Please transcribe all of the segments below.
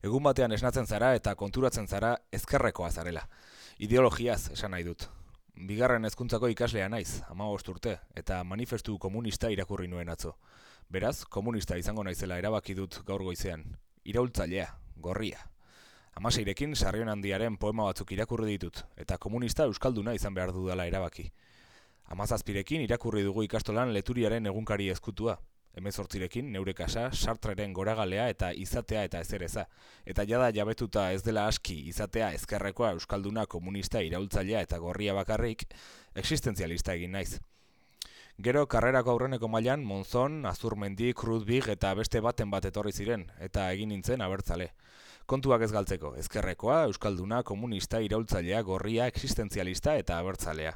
Egun batean esnatzen zara eta konturatzen zara ezkerrekoa zarela. Ideologiaz esan nahi dut. Bigarren hezkuntzako ikaslea naiz, ama urte, eta manifestu komunista irakurri nuen atzo. Beraz, komunista izango naizela erabaki dut gaur goizean. Iraultzailea, gorria. Amaseirekin sarrion handiaren poema batzuk irakurri ditut, eta komunista euskalduna izan behar dudala erabaki. Amazazpirekin irakurri dugu ikastolan leturiaren egunkari ezkutua, Hemezortzirekin, neure kasa, sartreren goragalea eta izatea eta ezereza. Eta jada jabetuta ez dela aski izatea ezkerrekoa euskalduna komunista iraultzailea eta gorria bakarrik, existenzialista egin naiz. Gero, karrerako aurreneko mailan Monzon, Azurmendi, Krudbig eta beste baten bat etorri ziren, eta egin nintzen abertzale. Kontuak ez galtzeko, ezkerrekoa, euskalduna, komunista, iraultzailea, gorria, existenzialista eta abertzalea.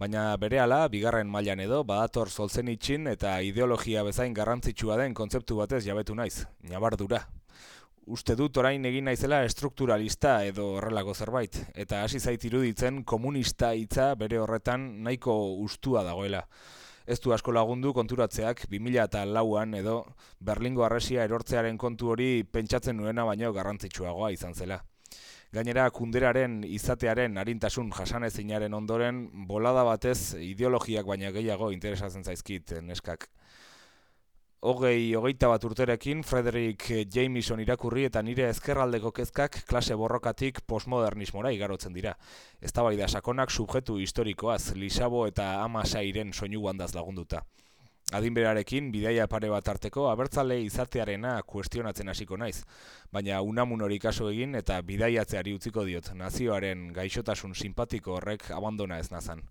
Baina berehala, bigarren mailan edo, badator zoltzen itxin eta ideologia bezain garrantzitsua den kontzeptu batez jabetu naiz, nabardura. Uste dut orain egin naizela estrukturalista edo horrelako zerbait, eta hasi zait iruditzen komunista hitza bere horretan nahiko ustua dagoela. Ez du asko lagundu konturatzeak 2000 eta lauan edo Berlingo arresia erortzearen kontu hori pentsatzen nuena baino garrantzitsuagoa izan zela. Gainera, kunderaren izatearen harintasun jasanezinaren ondoren, bolada batez ideologiak baina gehiago interesatzen zaizkit neskak. Hogei, hogeita bat urterekin, Frederick Jameson irakurri eta nire ezkerraldeko kezkak klase borrokatik postmodernismora igarotzen dira. Ez da sakonak subjetu historikoaz, Lisabo eta Amasairen soinu bandaz lagunduta. Adinberarekin, bidaia pare bat arteko, abertzale izatearena kuestionatzen hasiko naiz. Baina unamun hori kaso egin eta bidaiatzeari utziko diot, nazioaren gaixotasun simpatiko horrek abandona ez nazan.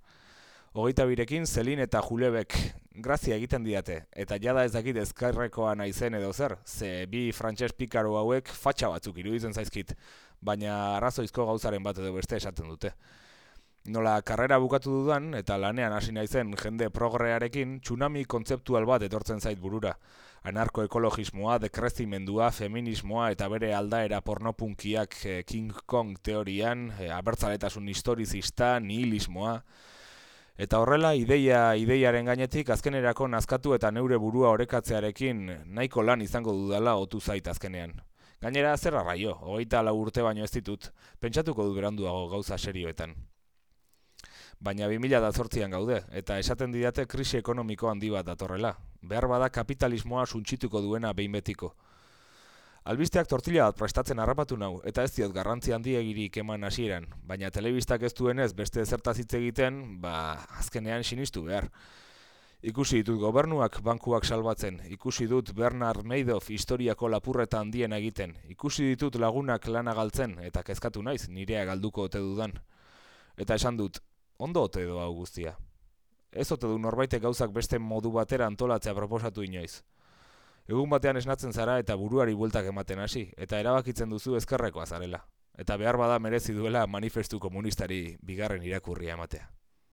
Hogeita birekin, Zelin eta Julebek grazia egiten diate, eta jada ez dakit ezkarrekoa naizen edo zer, ze bi frantses pikaro hauek fatxa batzuk iruditzen zaizkit, baina arrazoizko gauzaren bat edo beste esaten dute. Nola karrera bukatu dudan eta lanean hasi naizen jende progrearekin tsunami kontzeptual bat etortzen zait burura. Anarkoekologismoa, dekrezimendua, feminismoa eta bere aldaera pornopunkiak eh, King Kong teorian, eh, abertzaletasun historizista, nihilismoa. Eta horrela, ideia ideiaren gainetik azkenerako nazkatu eta neure burua orekatzearekin nahiko lan izango dudala otu zait azkenean. Gainera, zer arraio, hogeita lau urte baino ez ditut, pentsatuko du beranduago gauza serioetan baina 2000 da zortzian gaude, eta esaten didate krisi ekonomiko handi bat datorrela. Behar bada kapitalismoa suntsituko duena behin betiko. Albisteak tortila bat prestatzen harrapatu nau, eta ez diot garrantzi handi egirik eman hasieran, baina telebistak ez duenez beste zertazitze egiten, ba, azkenean sinistu behar. Ikusi ditut gobernuak bankuak salbatzen, ikusi dut Bernard Madoff historiako lapurreta handien egiten, ikusi ditut lagunak lana galtzen, eta kezkatu naiz, nirea galduko ote dudan. Eta esan dut, ondo ote edo hau guztia. Ez ote du norbaitek gauzak beste modu batera antolatzea proposatu inoiz. Egun batean esnatzen zara eta buruari bueltak ematen hasi, eta erabakitzen duzu ezkerrekoa zarela. Eta behar bada merezi duela manifestu komunistari bigarren irakurria ematea.